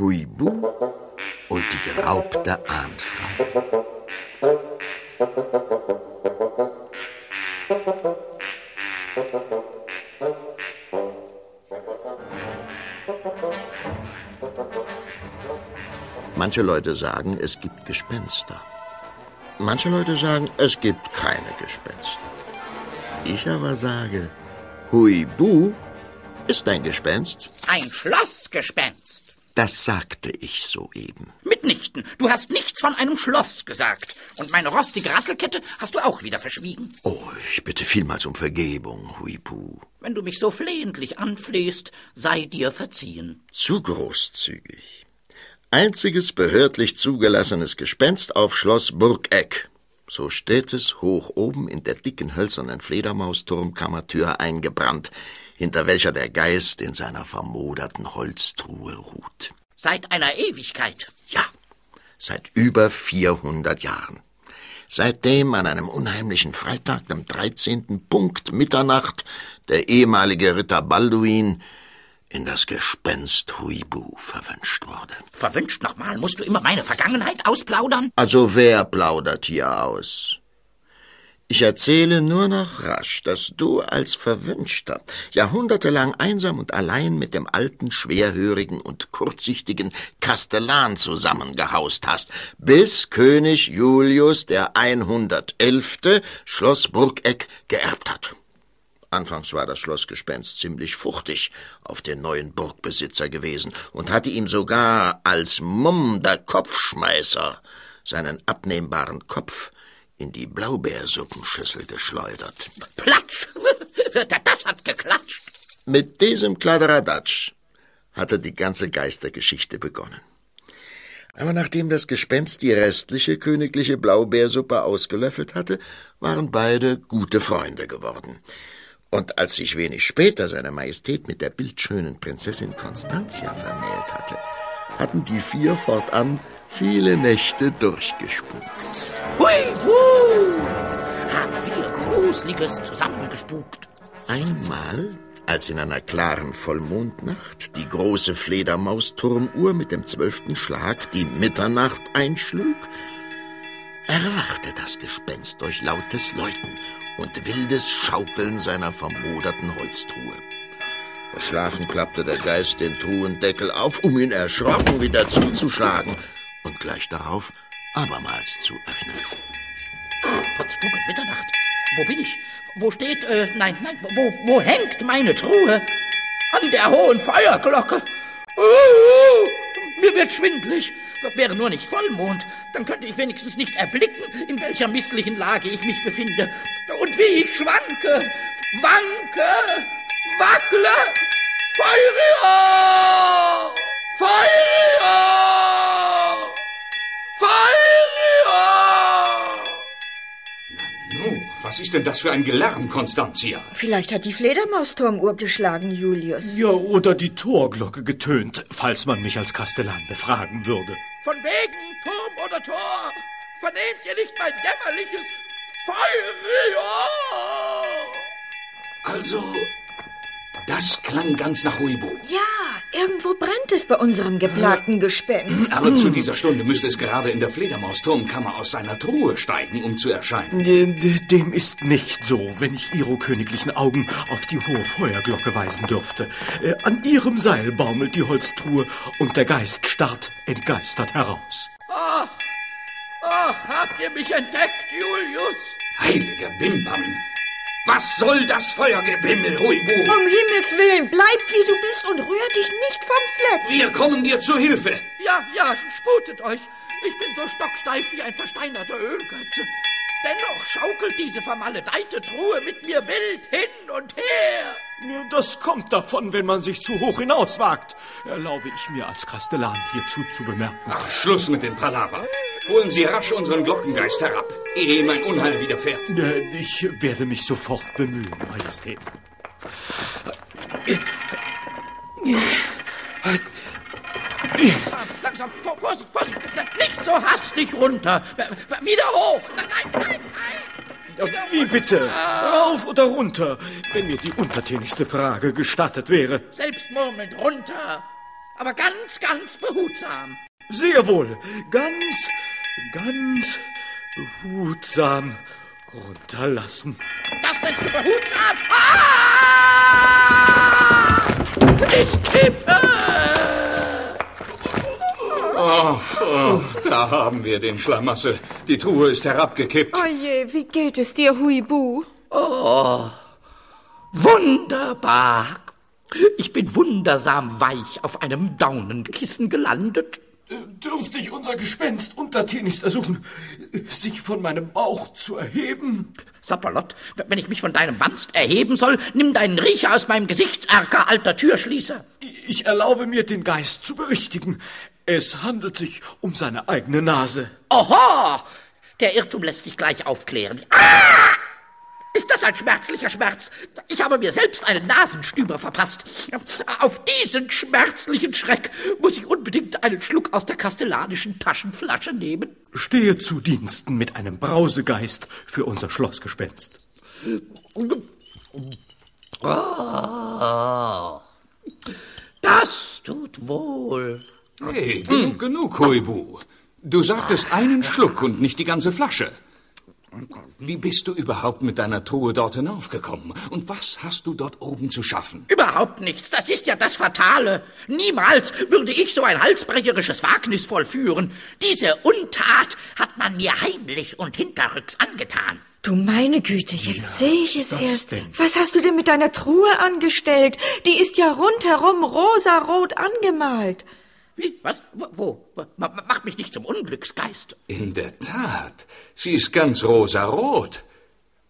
Huibu und die geraubte Ahnfrau. Manche Leute sagen, es gibt Gespenster. Manche Leute sagen, es gibt keine Gespenster. Ich aber sage, Huibu ist ein Gespenst. Ein Schlossgespenst. Das sagte ich soeben. Mitnichten. Du hast nichts von einem Schloss gesagt. Und meine rostige Rasselkette hast du auch wieder verschwiegen. Oh, ich bitte vielmals um Vergebung, Huibu. Wenn du mich so flehentlich anflehst, sei dir verziehen. Zu großzügig. Einziges behördlich zugelassenes Gespenst auf Schloss Burgeck. So steht es hoch oben in der dicken hölzernen Fledermausturmkammertür eingebrannt hinter welcher der Geist in seiner vermoderten Holztruhe ruht. Seit einer Ewigkeit? Ja, seit über 400 Jahren. Seitdem an einem unheimlichen Freitag, dem 13. Punkt Mitternacht, der ehemalige Ritter Balduin in das Gespenst Huibu verwünscht wurde. Verwünscht nochmal? Musst du immer meine Vergangenheit ausplaudern? Also wer plaudert hier aus? Ich erzähle nur noch rasch, dass du als Verwünschter jahrhundertelang einsam und allein mit dem alten, schwerhörigen und kurzsichtigen Kastellan zusammengehaust hast, bis König Julius der 111. Schloss Burgeck geerbt hat. Anfangs war das Schlossgespenst ziemlich fuchtig auf den neuen Burgbesitzer gewesen und hatte ihm sogar als Mumm der Kopfschmeißer seinen abnehmbaren Kopf in die Blaubeersuppenschüssel geschleudert. Platsch! Das hat geklatscht. Mit diesem Kladderadatsch hatte die ganze Geistergeschichte begonnen. Aber nachdem das Gespenst die restliche königliche Blaubeersuppe ausgelöffelt hatte, waren beide gute Freunde geworden. Und als sich wenig später seine Majestät mit der bildschönen Prinzessin Constantia vermählt hatte, hatten die vier fortan viele Nächte durchgespukt. Hui, hu! Haben wir Gruseliges zusammengespukt. Einmal, als in einer klaren Vollmondnacht die große Fledermausturmuhr mit dem zwölften Schlag die Mitternacht einschlug, erwachte das Gespenst durch lautes Läuten und wildes Schaukeln seiner vermoderten Holztruhe. Verschlafen klappte der Geist den Truhendeckel auf, um ihn erschrocken wieder zuzuschlagen gleich darauf abermals zu öffnen. Potzblug Mitternacht. Wo bin ich? Wo steht, äh, nein, nein, wo, wo hängt meine Truhe? An der hohen Feuerglocke. Uh, mir wird schwindlig. Wäre nur nicht Vollmond, dann könnte ich wenigstens nicht erblicken, in welcher misslichen Lage ich mich befinde. Und wie ich schwanke, wanke, wackle. Feuer! Feuer! Feuer! Was ist denn das für ein Gelärm, Konstantia? Vielleicht hat die Fledermausturmuhr geschlagen, Julius. Ja, oder die Torglocke getönt, falls man mich als Kastellan befragen würde. Von wegen Turm oder Tor, vernehmt ihr nicht mein jämmerliches Feuer? Also, das klang ganz nach Huibu. Ja, irgendwo brennt es bei unserem geplagten Gespenst. Aber zu dieser Stunde müsste es gerade in der Fledermausturmkammer aus seiner Truhe steigen, um zu erscheinen. Dem, dem ist nicht so, wenn ich Ihre königlichen Augen auf die hohe Feuerglocke weisen dürfte. Äh, an ihrem Seil baumelt die Holztruhe und der Geist starrt entgeistert heraus. Ach, ach, habt ihr mich entdeckt, Julius? Heiliger Bimbam! Was soll das Feuergebimmel, Huibu? Um Himmels Willen, bleib wie du bist und rühr dich nicht vom Fleck. Wir kommen dir zu Hilfe. Ja, ja, sputet euch. Ich bin so stocksteif wie ein versteinerter Ölgötze. Dennoch schaukelt diese vermaledeite Truhe mit mir wild hin und her. Das kommt davon, wenn man sich zu hoch hinauswagt, erlaube ich mir als Kastellan hierzu zu bemerken. Ach, Schluss mit dem Palaver. Holen Sie rasch unseren Glockengeist herab, ehe ihm ein Unheil widerfährt. Ich werde mich sofort bemühen, Majestät. Langsam, Vorsicht, Vorsicht, nicht so hastig runter. Wieder hoch. Nein, nein, nein. Wie bitte? Rauf oder runter, wenn mir die untertänigste Frage gestattet wäre. Selbst murmelnd runter. aber ganz, ganz behutsam. Sehr wohl. Ganz, ganz behutsam runterlassen. Das nennst du behutsam? Ah! Ich kippe! Oh, oh, da haben wir den Schlamassel. Die Truhe ist herabgekippt. Oje, wie geht es dir, Huibu? Oh, wunderbar. Ich bin wundersam weich auf einem Daunenkissen gelandet. Dürfte ich unser Gespenst untertänigst ersuchen, sich von meinem Bauch zu erheben? Sapperlot, wenn ich mich von deinem Wanst erheben soll, nimm deinen Riecher aus meinem Gesichtserker, alter Türschließer. Ich erlaube mir, den Geist zu berichtigen. Es handelt sich um seine eigene Nase. Oho! Der Irrtum lässt sich gleich aufklären. Ah! Ist das ein schmerzlicher Schmerz? Ich habe mir selbst einen Nasenstüber verpasst. Auf diesen schmerzlichen Schreck muss ich unbedingt einen Schluck aus der kastellanischen Taschenflasche nehmen. Stehe zu Diensten mit einem Brausegeist für unser Schlossgespenst. Oh, das tut wohl. Hey, genug, genug, Huibu. Du sagtest einen Schluck und nicht die ganze Flasche. Wie bist du überhaupt mit deiner Truhe dort hinaufgekommen? Und was hast du dort oben zu schaffen? Überhaupt nichts. Das ist ja das Fatale. Niemals würde ich so ein halsbrecherisches Wagnis vollführen. Diese Untat hat man mir heimlich und hinterrücks angetan. Du meine Güte, jetzt sehe ich es was erst. denn? Was hast du denn mit deiner Truhe angestellt? Die ist ja rundherum rosarot angemalt. Wie? Was? Wo? wo? Ma- ma- Mach mich nicht zum Unglücksgeist. In der Tat, sie ist ganz rosarot.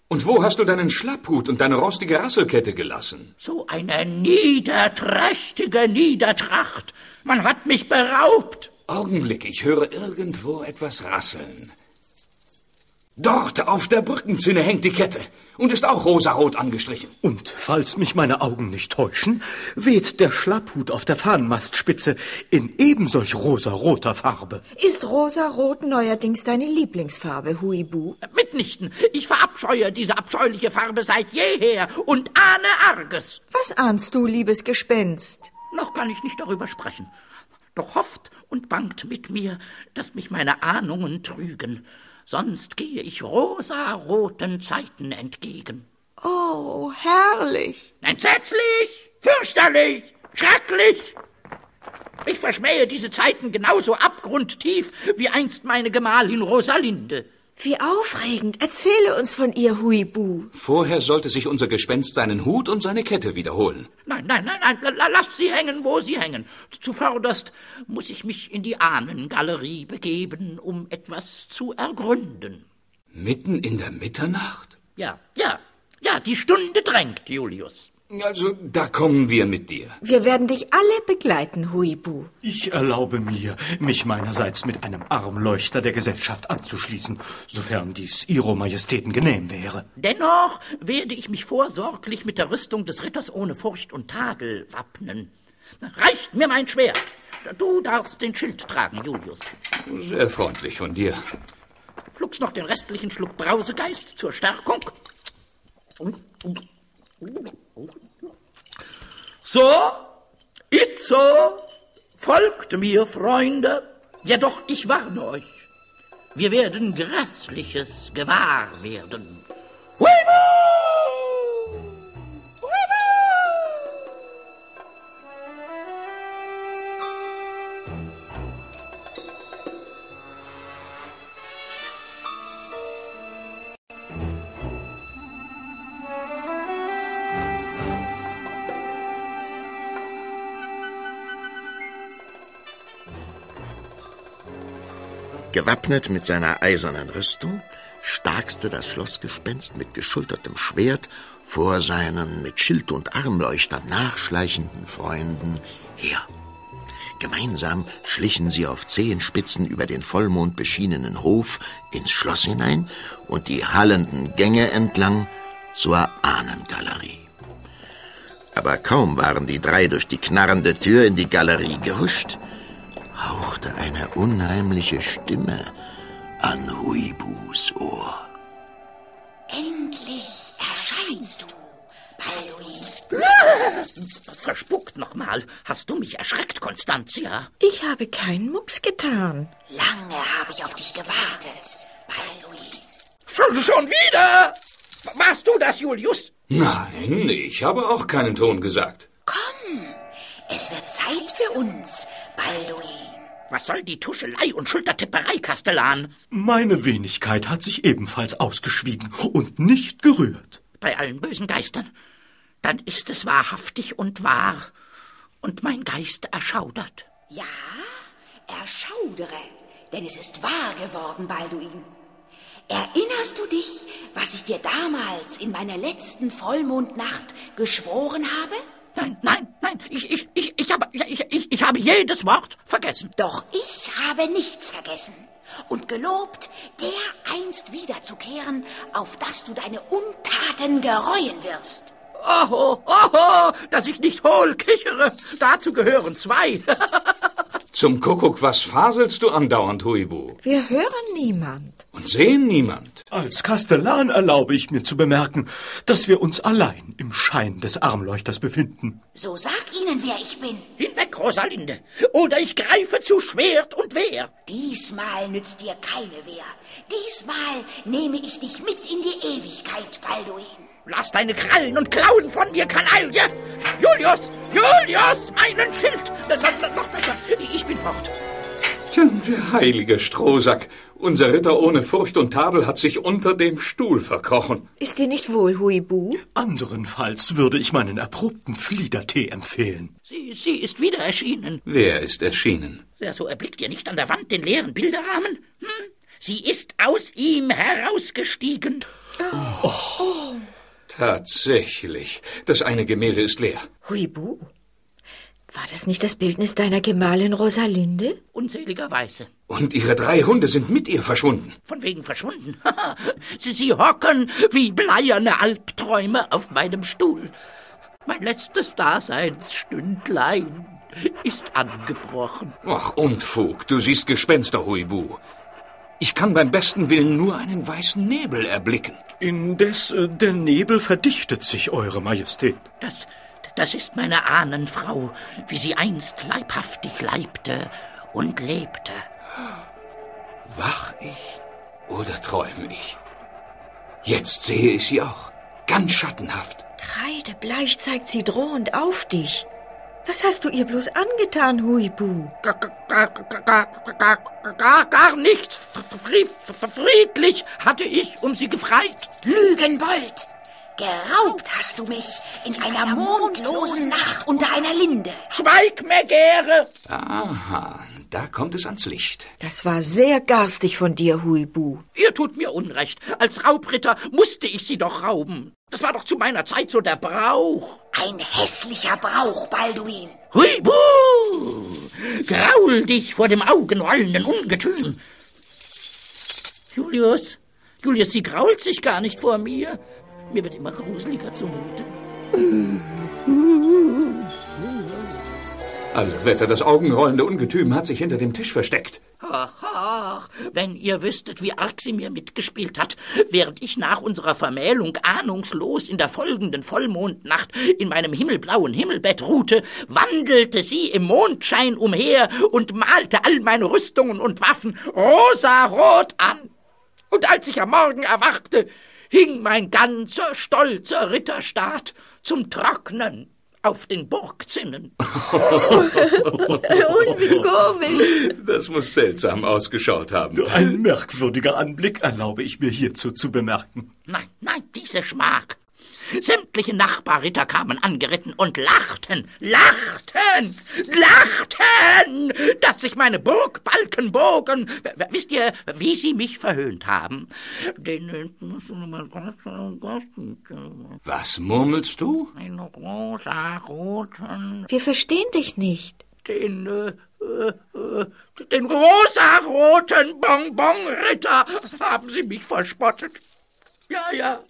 Und wo hast du deinen Schlapphut und deine rostige Rasselkette gelassen? So eine niederträchtige Niedertracht. Man hat mich beraubt. Augenblick, ich höre irgendwo etwas rasseln. Dort auf der Brückenzinne hängt die Kette und ist auch rosarot angestrichen. Und falls mich meine Augen nicht täuschen, weht der Schlapphut auf der Fahnenmastspitze in ebensolch rosaroter Farbe. Ist rosarot neuerdings deine Lieblingsfarbe, Huibu? Mitnichten. Ich verabscheue diese abscheuliche Farbe seit jeher und ahne Arges. Was ahnst du, liebes Gespenst? Noch kann ich nicht darüber sprechen. Doch hofft und bangt mit mir, dass mich meine Ahnungen trügen. Sonst gehe ich rosaroten Zeiten entgegen. Oh, herrlich. Entsetzlich, fürchterlich, schrecklich. Ich verschmähe diese Zeiten genauso abgrundtief wie einst meine Gemahlin Rosalinde. Wie aufregend. Erzähle uns von ihr, Huibu. Vorher sollte sich unser Gespenst seinen Hut und seine Kette wiederholen. Nein, nein, nein, nein, la- la- lass sie hängen, wo sie hängen. Zuvörderst muss ich mich in die Ahnengalerie begeben, um etwas zu ergründen. Mitten in der Mitternacht? Ja, ja, ja, die Stunde drängt, Julius. Also, da kommen wir mit dir. Wir werden dich alle begleiten, Huibu. Ich erlaube mir, mich meinerseits mit einem Armleuchter der Gesellschaft anzuschließen, sofern dies Ihro Majestäten genehm wäre. Dennoch werde ich mich vorsorglich mit der Rüstung des Ritters ohne Furcht und Tadel wappnen. Reicht mir mein Schwert. Du darfst den Schild tragen, Julius. Sehr freundlich von dir. Flugs noch den restlichen Schluck Brausegeist zur Stärkung. So, itzo, folgt mir, Freunde. Ja doch, ich warne euch. Wir werden Grässliches gewahr werden. Gewappnet mit seiner eisernen Rüstung starkste das Schlossgespenst mit geschultertem Schwert vor seinen mit Schild und Armleuchter nachschleichenden Freunden her. Gemeinsam schlichen sie auf Zehenspitzen über den Vollmond beschienenen Hof ins Schloss hinein und die hallenden Gänge entlang zur Ahnengalerie. Aber kaum waren die drei durch die knarrende Tür in die Galerie gehuscht, hauchte eine unheimliche Stimme an Huibus Ohr. Endlich erscheinst du, Balduin. Verspuckt nochmal. Hast du mich erschreckt, Constantia? Ich habe keinen Mups getan. Lange habe ich auf dich gewartet, Balduin. Schon, schon wieder? Warst du das, Julius? Nein, ich habe auch keinen Ton gesagt. Komm, es wird Zeit für uns, Balduin. Was soll die Tuschelei und Schultertipperei, Kastellan? Meine Wenigkeit hat sich ebenfalls ausgeschwiegen und nicht gerührt. Bei allen bösen Geistern. Dann ist es wahrhaftig und wahr. Und mein Geist erschaudert. Ja, erschaudere, denn es ist wahr geworden, Balduin. Erinnerst du dich, was ich dir damals in meiner letzten Vollmondnacht geschworen habe? Nein, nein, nein, ich, ich, ich, ich, habe, ich, ich, ich habe jedes Wort vergessen. Doch ich habe nichts vergessen und gelobt, dereinst wiederzukehren, auf dass du deine Untaten gereuen wirst. Oho, oho, dass ich nicht hohl kichere. Dazu gehören zwei. Zum Kuckuck, was faselst du andauernd, Huibu? Wir hören niemand. Und sehen niemand. Als Kastellan erlaube ich mir zu bemerken, dass wir uns allein im Schein des Armleuchters befinden. So sag ihnen, wer ich bin. Hinweg, Rosalinde. Oder ich greife zu Schwert und Wehr. Diesmal nützt dir keine Wehr. Diesmal nehme ich dich mit in die Ewigkeit, Balduin. Lass deine Krallen und Klauen von mir, Kanaille! Julius! Julius! Meinen Schild! Noch besser! Ich bin fort. Der heilige Strohsack. Unser Ritter ohne Furcht und Tadel hat sich unter dem Stuhl verkrochen. Ist dir nicht wohl, Huibu? Anderenfalls würde ich meinen erprobten Fliedertee empfehlen. Sie, sie ist wieder erschienen. Wer ist erschienen? Ja, so erblickt ihr nicht an der Wand den leeren Bilderrahmen? Hm? Sie ist aus ihm herausgestiegen. Oh. Oh. Tatsächlich. Das eine Gemälde ist leer. Huibu, war das nicht das Bildnis deiner Gemahlin Rosalinde? Unseligerweise. Und ihre drei Hunde sind mit ihr verschwunden. Von wegen verschwunden? sie, sie hocken wie bleierne Albträume auf meinem Stuhl. Mein letztes Daseinsstündlein ist angebrochen. Ach, Unfug, du siehst Gespenster, Huibu. Ich kann beim besten Willen nur einen weißen Nebel erblicken. Indes äh, der Nebel verdichtet sich, Eure Majestät. Das, das ist meine Ahnenfrau, wie sie einst leibhaftig leibte und lebte. Wach ich oder träume ich? Jetzt sehe ich sie auch, ganz schattenhaft. Kreidebleich zeigt sie drohend auf dich. Was hast du ihr bloß angetan, Huibu? Gar, gar, gar, gar, gar nichts. Friedlich hatte ich um sie gefreit. Lügenbold! Geraubt hast du mich in einer mondlosen Nacht unter einer Linde. Schweig, Megäre! Aha, da kommt es ans Licht. Das war sehr garstig von dir, Huibu. Ihr tut mir Unrecht. Als Raubritter musste ich sie doch rauben. Das war doch zu meiner Zeit so der Brauch. Ein hässlicher Brauch, Balduin. Huibu! Graul dich vor dem augenrollenden Ungetüm. Julius, Julius, sie grault sich gar nicht vor mir. Mir wird immer gruseliger zumute. Alle Wetter, das augenrollende Ungetüm hat sich hinter dem Tisch versteckt. Ach, ach, wenn ihr wüsstet, wie arg sie mir mitgespielt hat, während ich nach unserer Vermählung ahnungslos in der folgenden Vollmondnacht in meinem himmelblauen Himmelbett ruhte, wandelte sie im Mondschein umher und malte all meine Rüstungen und Waffen rosarot an. Und als ich am Morgen erwachte, hing mein ganzer stolzer Ritterstaat zum Trocknen auf den Burgzinnen. Und wie komisch. Das muss seltsam ausgeschaut haben. Ein merkwürdiger Anblick erlaube ich mir hierzu zu bemerken. Nein, nein, diese Schmach. Sämtliche Nachbarritter kamen angeritten und lachten, lachten, lachten, dass sich meine Burgbalken bogen. Wisst ihr, wie sie mich verhöhnt haben? Den, Was murmelst du? Den rosaroten. Wir verstehen dich nicht. Den, äh, äh, den rosaroten Bonbonritter haben sie mich verspottet. Ja, ja.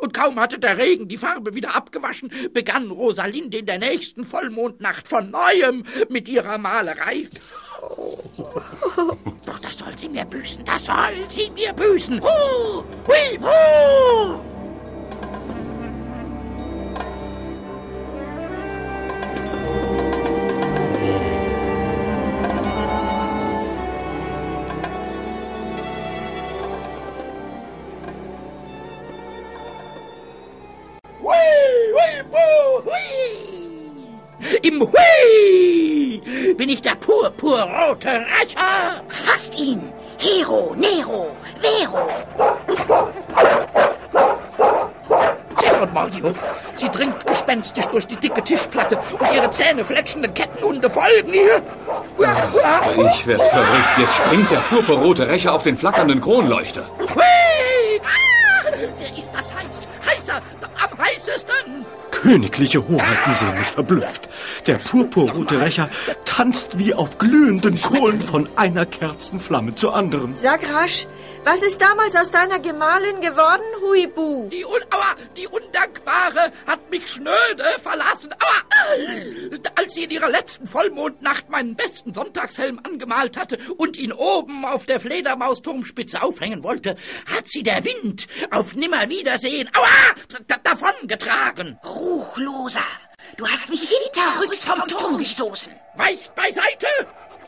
Und kaum hatte der Regen die Farbe wieder abgewaschen, begann Rosalinde in der nächsten Vollmondnacht von neuem mit ihrer Malerei. Doch das soll sie mir büßen, das soll sie mir büßen. Hu, hui, hu. Bin ich der purpurrote Rächer. Fasst ihn! Hero, Nero, Vero! und Mordio. Sie dringt gespenstisch durch die dicke Tischplatte und ihre Zähne fletschenden Kettenhunde folgen ihr. Ich werd verrückt. Jetzt springt der purpurrote Rächer auf den flackernden Kronleuchter. Hui! Ah, ist das heiß? Heißer, am heißesten. Königliche Hoheiten sehen mich verblüfft. Der purpurrote Rächer tanzt wie auf glühenden Kohlen von einer Kerzenflamme zur anderen. Sag rasch, was ist damals aus deiner Gemahlin geworden, Huibu? Die, Un Aua, die Undankbare hat mich schnöde verlassen. Aua! Als sie in ihrer letzten Vollmondnacht meinen besten Sonntagshelm angemalt hatte und ihn oben auf der Fledermausturmspitze aufhängen wollte, hat sie der Wind auf Nimmerwiedersehen Aua! davongetragen. Ruchloser! Du hast mich hinterrücks vom Turm gestoßen. Weicht beiseite!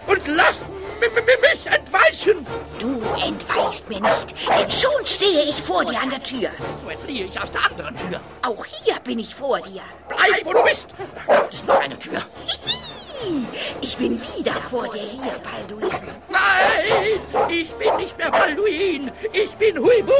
und lasst mich entweichen! Du entweichst mir nicht, denn schon stehe ich vor dir an der Tür. So entfliehe ich aus der anderen Tür. Auch hier bin ich vor dir. Bleib, wo du bist! Das ist noch eine Tür. Ich bin wieder vor dir hier, Balduin. Nein, ich bin nicht mehr Balduin. Ich bin Huibu.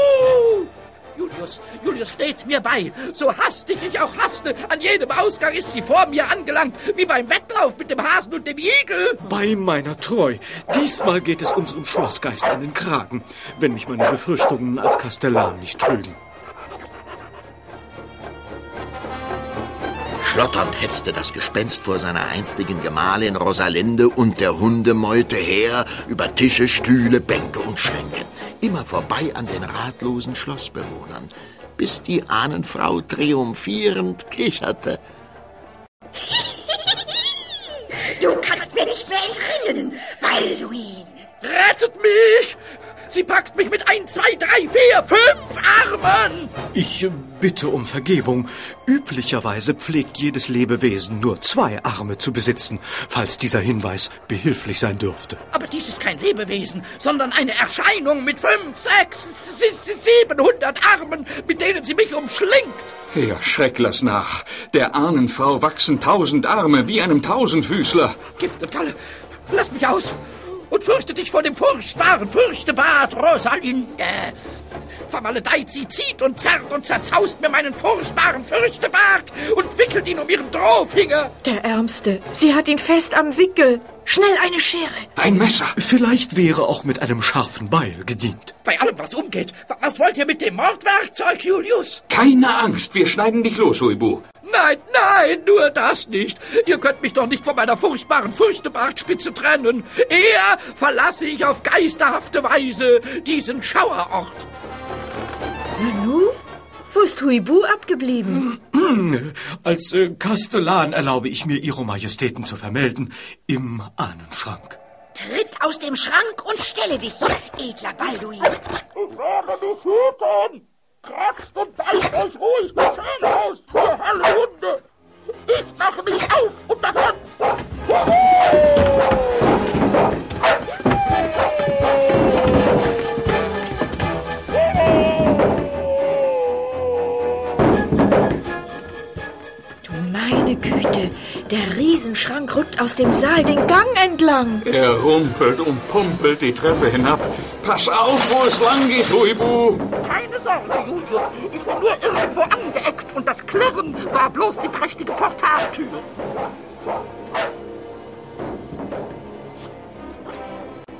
Julius, Julius steht mir bei. So hastig ich auch haste, an jedem Ausgang ist sie vor mir angelangt, wie beim Wettlauf mit dem Hasen und dem Igel. Bei meiner Treu. Diesmal geht es unserem Schlossgeist an den Kragen, wenn mich meine Befürchtungen als Kastellan nicht trügen. Schlotternd hetzte das Gespenst vor seiner einstigen Gemahlin Rosalinde und der Hundemeute her über Tische, Stühle, Bänke und Schränke immer vorbei an den ratlosen Schlossbewohnern, bis die Ahnenfrau triumphierend kicherte. Du kannst mir nicht mehr entrinnen, Balduin. Rettet mich! Sie packt mich mit ein, zwei, drei, vier, fünf Armen! Ich bitte um Vergebung. Üblicherweise pflegt jedes Lebewesen nur zwei Arme zu besitzen, falls dieser Hinweis behilflich sein dürfte. Aber dies ist kein Lebewesen, sondern eine Erscheinung mit fünf, sechs, siebenhundert Armen, mit denen sie mich umschlingt. Ja, schreck lass nach. Der Ahnenfrau wachsen tausend Arme wie einem Tausendfüßler. Gift und Galle, lass mich aus! Und fürchte dich vor dem furchtbaren Fürchtebart, Rosalinde. Vermaledeit, sie zieht und zerrt und zerzaust mir meinen furchtbaren Fürchtebart und wickelt ihn um ihren Drohfinger. Der Ärmste, sie hat ihn fest am Wickel. Schnell eine Schere. Ein Messer. Vielleicht wäre auch mit einem scharfen Beil gedient. Bei allem, was umgeht. Was wollt ihr mit dem Mordwerkzeug, Julius? Keine Angst, wir schneiden dich los, Uibu. Nein, nein, nur das nicht. Ihr könnt mich doch nicht von meiner furchtbaren Fürchtebartspitze trennen. Eher verlasse ich auf geisterhafte Weise diesen Schauerort. Nanu? Wo ist Huibu abgeblieben? Als äh, Kastellan erlaube ich mir, Ihre Majestäten zu vermelden, im Ahnenschrank. Tritt aus dem Schrank und stelle dich, edler Balduin. Ich werde mich hüten. Kratzt und beißt euch ruhig die Zähne aus, ihr helle Hunde! Ich mache mich auf und davon! Du meine Güte, der Riesenschrank rückt aus dem Saal den Gang entlang. Er rumpelt und pumpelt die Treppe hinab. Pass auf, wo es lang geht, Huibu. Keine Sorge, Julius. Ich bin nur irgendwo angeeckt und das Klirren war bloß die prächtige Portaltür.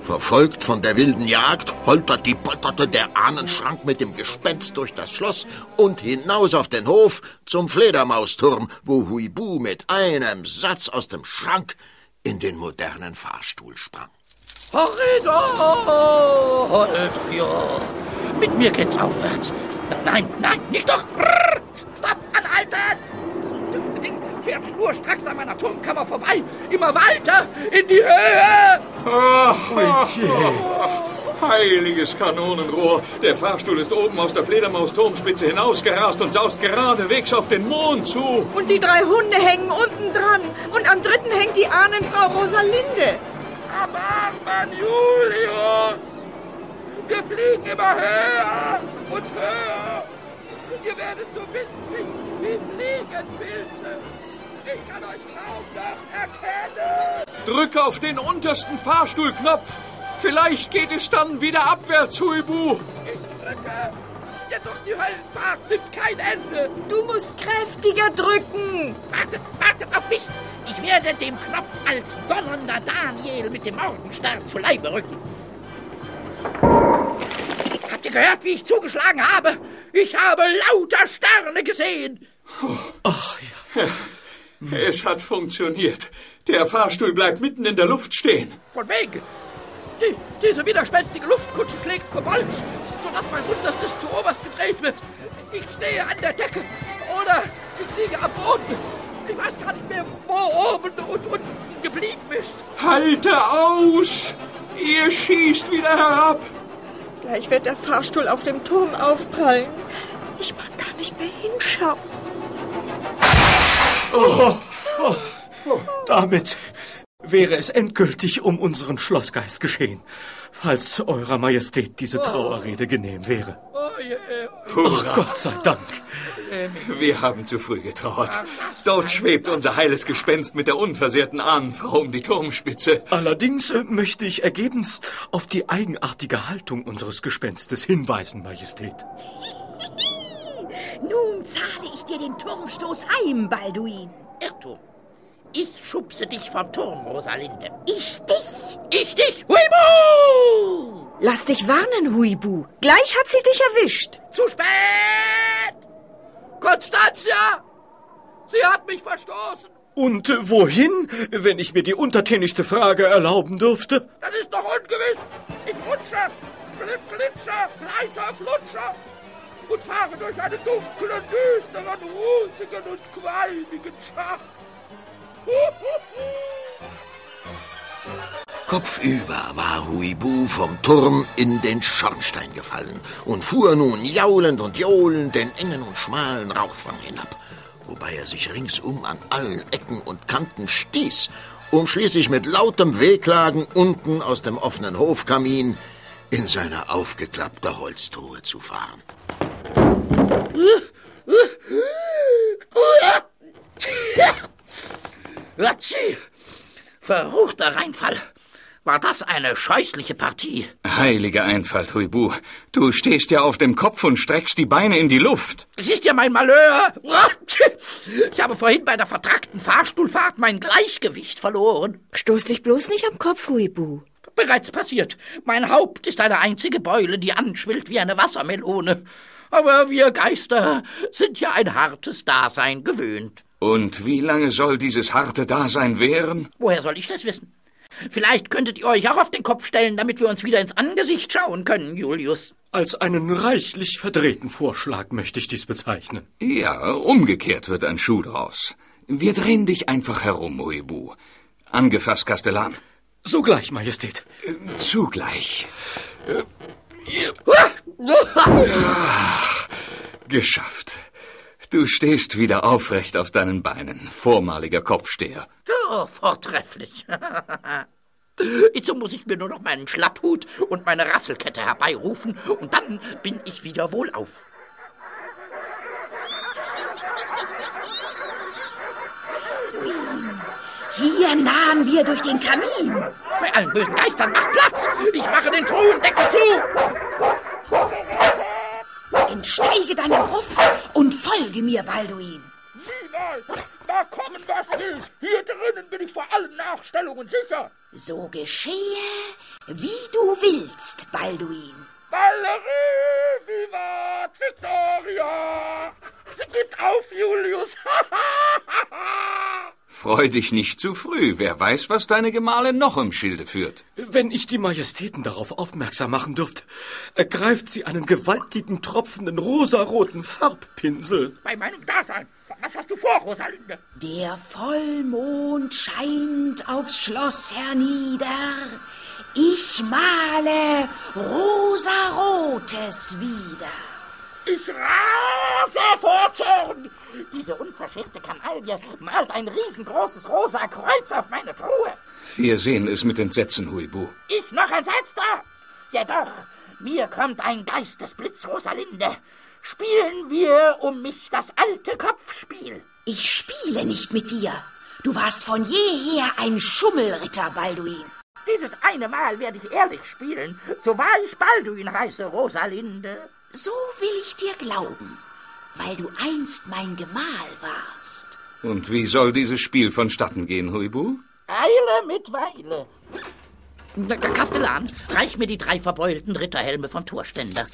Verfolgt von der wilden Jagd, holtert die polterte der Ahnenschrank mit dem Gespenst durch das Schloss und hinaus auf den Hof zum Fledermausturm, wo Huibu mit einem Satz aus dem Schrank in den modernen Fahrstuhl sprang. Horridor, Holdrio. Mit mir geht's aufwärts. Nein, nein, nicht doch. Stopp, anhalten! Fährt schnurstracks an meiner Turmkammer vorbei. Immer weiter in die Höhe. Ach, ach, ach, heiliges Kanonenrohr. Der Fahrstuhl ist oben aus der Fledermausturmspitze hinausgerast und saust geradewegs auf den Mond zu. Und die drei Hunde hängen unten dran. Und am dritten hängt die Ahnenfrau Rosalinde. Erbarmen, Julius! Wir fliegen immer höher und höher. Und ihr werdet so witzig wie Fliegenpilze. Ich kann euch kaum noch erkennen. Drück auf den untersten Fahrstuhlknopf. Vielleicht geht es dann wieder abwärts, Huibu. Ich drücke. Ja, doch die Höllenfahrt nimmt kein Ende. Du musst kräftiger drücken. Wartet, wartet auf mich. Ich werde dem Knopf als donnernder Daniel mit dem Morgenstern zu Leibe rücken. Habt ihr gehört, wie ich zugeschlagen habe? Ich habe lauter Sterne gesehen. Ach ja. Es hat funktioniert. Der Fahrstuhl bleibt mitten in der Luft stehen. Von wegen. Die, diese widerspenstige Luftkutsche schlägt Kobold, sodass mein unterstes zu oberst gedreht wird. Ich stehe an der Decke oder ich liege am Boden. Ich weiß gar nicht mehr, wo oben und unten geblieben ist. Halte aus! Ihr schießt wieder herab. Gleich wird der Fahrstuhl auf dem Turm aufprallen. Ich mag gar nicht mehr hinschauen. Oh, oh, oh. Damit wäre es endgültig um unseren Schlossgeist geschehen, falls Eurer Majestät diese Trauerrede genehm wäre. Oh. Ach, Gott sei Dank. Wir haben zu früh getrauert. Dort schwebt unser heiles Gespenst mit der unversehrten Ahnenfrau um die Turmspitze. Allerdings äh, möchte ich ergebens auf die eigenartige Haltung unseres Gespenstes hinweisen, Majestät. Nun zahle ich dir den Turmstoß heim, Balduin. Irrtum. Ich schubse dich vom Turm, Rosalinde. Ich dich? Ich dich. Huibu! Lass dich warnen, Huibu. Gleich hat sie dich erwischt. Zu spät! Constantia! Sie hat mich verstoßen. Und wohin, wenn ich mir die untertänigste Frage erlauben dürfte? Das ist doch ungewiss. Ich rutsche, blitz, glitscher, gleiter, flutscher und fahre durch einen dunklen, düsteren, rußigen und qualmigen Schacht. Kopfüber war Huibu vom Turm in den Schornstein gefallen und fuhr nun jaulend und johlend den engen und schmalen Rauchfang hinab, wobei er sich ringsum an allen Ecken und Kanten stieß, um schließlich mit lautem Wehklagen unten aus dem offenen Hofkamin in seine aufgeklappte Holztruhe zu fahren. Latschi! Verruchter Reinfall! War das eine scheußliche Partie? Heiliger Einfall, Huibu. Du stehst ja auf dem Kopf und streckst die Beine in die Luft. Es ist ja mein Malheur. Ich habe vorhin bei der vertrackten Fahrstuhlfahrt mein Gleichgewicht verloren. Stoß dich bloß nicht am Kopf, Huibu. Bereits passiert. Mein Haupt ist eine einzige Beule, die anschwillt wie eine Wassermelone. Aber wir Geister sind ja ein hartes Dasein gewöhnt. Und wie lange soll dieses harte Dasein währen? Woher soll ich das wissen? Vielleicht könntet ihr euch auch auf den Kopf stellen, damit wir uns wieder ins Angesicht schauen können, Julius. Als einen reichlich verdrehten Vorschlag möchte ich dies bezeichnen. Ja, umgekehrt wird ein Schuh draus. Wir drehen dich einfach herum, Huibu. Angefasst, Kastellan. Sogleich, Majestät. Zugleich. Geschafft. Du stehst wieder aufrecht auf deinen Beinen, vormaliger Kopfsteher. Oh, vortrefflich. Jetzt muss ich mir nur noch meinen Schlapphut und meine Rasselkette herbeirufen und dann bin ich wieder wohlauf. Hier nahen wir durch den Kamin. Bei allen bösen Geistern macht Platz. Ich mache den Truhendeckel zu. Entsteige deiner Gruft und folge mir, Balduin. Niemals. Da kommen wir's nicht. Hier drinnen bin ich vor allen Nachstellungen sicher. So geschehe, wie du willst, Balduin. Valerie, vivat Victoria! Sie gibt auf, Julius. Freu dich nicht zu früh. Wer weiß, was deine Gemahlin noch im Schilde führt. Wenn ich die Majestäten darauf aufmerksam machen dürfte, ergreift sie einen gewaltigen, tropfenden, rosaroten Farbpinsel. Bei meinem Dasein. Was hast du vor, Rosalinde? Der Vollmond scheint aufs Schloss hernieder. Ich male rosarotes wieder. Ich rase vor Zorn. Diese unverschämte Kanaille malt ein riesengroßes rosa Kreuz auf meine Truhe. Wir sehen es mit Entsetzen, Huibu. Ich noch entsetzter? Ja doch, mir kommt ein Geistesblitz, Rosalinde. Spielen wir um mich das alte Kopfspiel. Ich spiele nicht mit dir. Du warst von jeher ein Schummelritter, Balduin. Dieses eine Mal werde ich ehrlich spielen, so wahr ich Balduin heiße, Rosalinde. So will ich dir glauben, weil du einst mein Gemahl warst. Und wie soll dieses Spiel vonstatten gehen, Huibu? Eile mit Weile. Kastellan, reich mir die drei verbeulten Ritterhelme vom Torständer.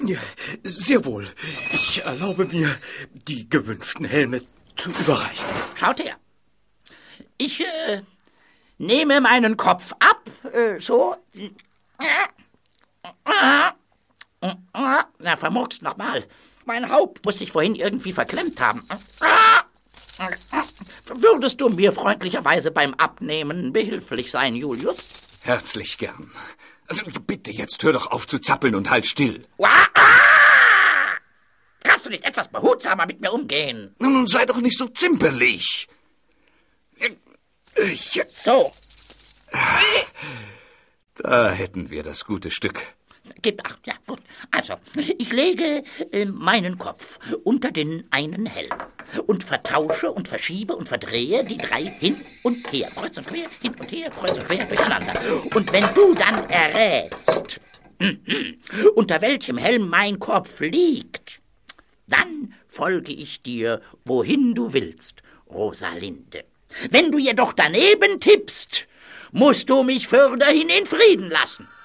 Ja, sehr wohl. Ich erlaube mir, die gewünschten Helme zu überreichen. Schaut her. Ich äh, nehme meinen Kopf ab, äh, so. Na, vermurkst nochmal. Mein Haupt muss sich vorhin irgendwie verklemmt haben. Würdest du mir freundlicherweise beim Abnehmen behilflich sein, Julius? Herzlich gern. Also bitte, jetzt hör doch auf zu zappeln und halt still. Kannst du nicht etwas behutsamer mit mir umgehen? Nun, sei doch nicht so zimperlich. Ich, So, da hätten wir das gute Stück. Gib acht, ja, gut. Also, ich lege äh, meinen Kopf unter den einen Helm und vertausche und verschiebe und verdrehe die drei hin und her, kreuz und quer, hin und her, kreuz und quer durcheinander. Und wenn du dann errätst, mhm, unter welchem Helm mein Kopf liegt, dann folge ich dir, wohin du willst, Rosalinde. Wenn du jedoch daneben tippst, musst du mich fürderhin in Frieden lassen.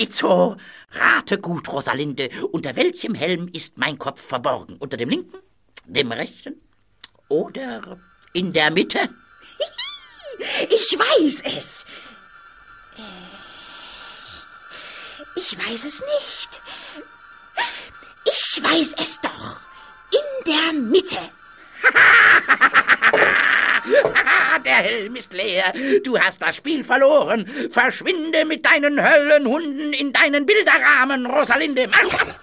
itzo, rate gut, Rosalinde, unter welchem Helm ist mein Kopf verborgen? Unter dem linken, dem rechten oder in der Mitte? Ich weiß es. Äh, Ich weiß es nicht. Ich weiß es doch. In der Mitte. Ah, der Helm ist leer. Du hast das Spiel verloren. Verschwinde mit deinen Höllenhunden in deinen Bilderrahmen, Rosalinde. Ab.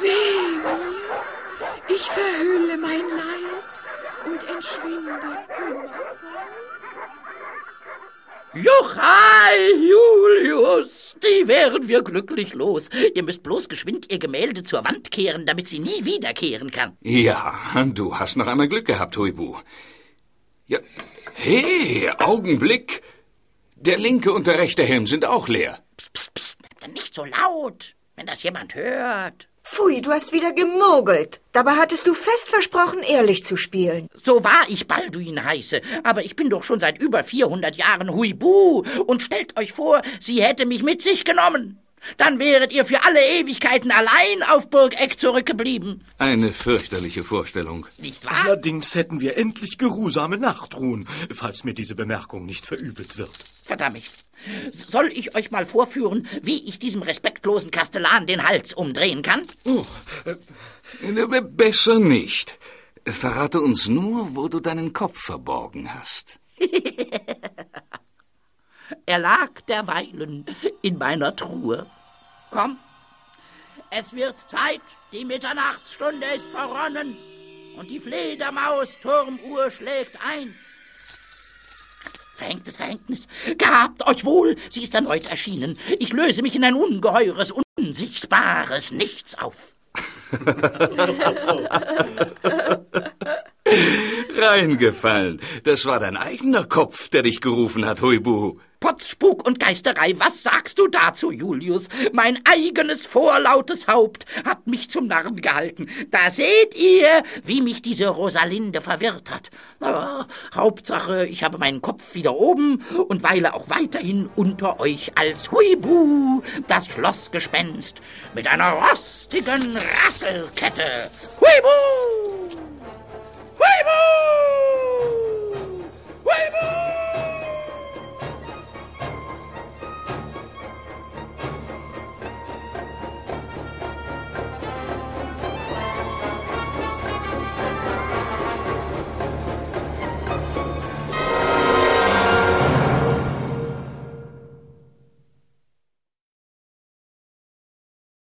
Weh mir! Ich verhülle mein Leid und entschwinde kummervoll. Juchai, die wären wir glücklich los. Ihr müsst bloß geschwind ihr Gemälde zur Wand kehren, damit sie nie wiederkehren kann. Ja, du hast noch einmal Glück gehabt, Huibu. Ja, hey, Augenblick. Der linke und der rechte Helm sind auch leer. Psst, psst, psst, nicht so laut, wenn das jemand hört. Pfui, du hast wieder gemogelt. Dabei hattest du fest versprochen, ehrlich zu spielen. So wahr ich Balduin heiße, aber ich bin doch schon seit über 400 Jahren Huibu und stellt euch vor, sie hätte mich mit sich genommen. Dann wäret ihr für alle Ewigkeiten allein auf Burg Eck zurückgeblieben. Eine fürchterliche Vorstellung. Nicht wahr? Allerdings hätten wir endlich geruhsame Nachtruhen, falls mir diese Bemerkung nicht verübelt wird. Verdammt. Soll ich euch mal vorführen, wie ich diesem respektlosen Kastellan den Hals umdrehen kann? Oh, Äh, Besser nicht. Verrate uns nur, wo du deinen Kopf verborgen hast. Er lag derweilen in meiner Truhe. Komm, es wird Zeit, die Mitternachtsstunde ist verronnen und die Fledermaus-Turmuhr schlägt eins. Verhängtes Verhängnis, gehabt euch wohl, sie ist erneut erschienen. Ich löse mich in ein ungeheures, unsichtbares Nichts auf. Reingefallen. Das war dein eigener Kopf, der dich gerufen hat, Huibu. Potz, Spuk und Geisterei, was sagst du dazu, Julius? Mein eigenes vorlautes Haupt hat mich zum Narren gehalten. Da seht ihr, wie mich diese Rosalinde verwirrt hat. Aber Hauptsache, ich habe meinen Kopf wieder oben und weile auch weiterhin unter euch als Huibu, das Schlossgespenst mit einer rostigen Rasselkette. Huibu! Huibu!